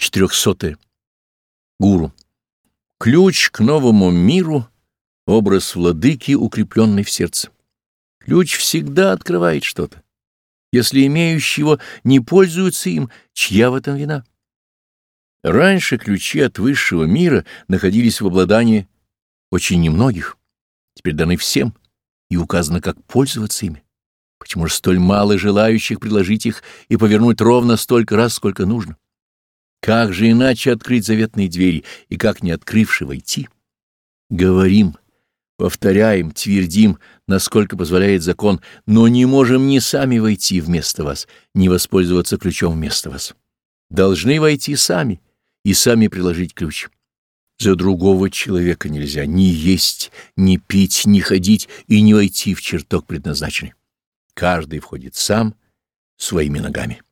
400. Гуру. Ключ к новому миру — образ владыки, укрепленный в сердце. Ключ всегда открывает что-то. Если имеющего не пользуются им, чья в этом вина? Раньше ключи от высшего мира находились в обладании очень немногих, теперь даны всем и указано, как пользоваться ими. Почему же столь мало желающих приложить их и повернуть ровно столько раз, сколько нужно? Как же иначе открыть заветные двери и как не открывши войти? Говорим, повторяем, твердим, насколько позволяет закон, но не можем ни сами войти вместо вас, ни воспользоваться ключом вместо вас. Должны войти сами и сами приложить ключ. За другого человека нельзя ни есть, ни пить, ни ходить и не войти в чертог предназначенный. Каждый входит сам своими ногами.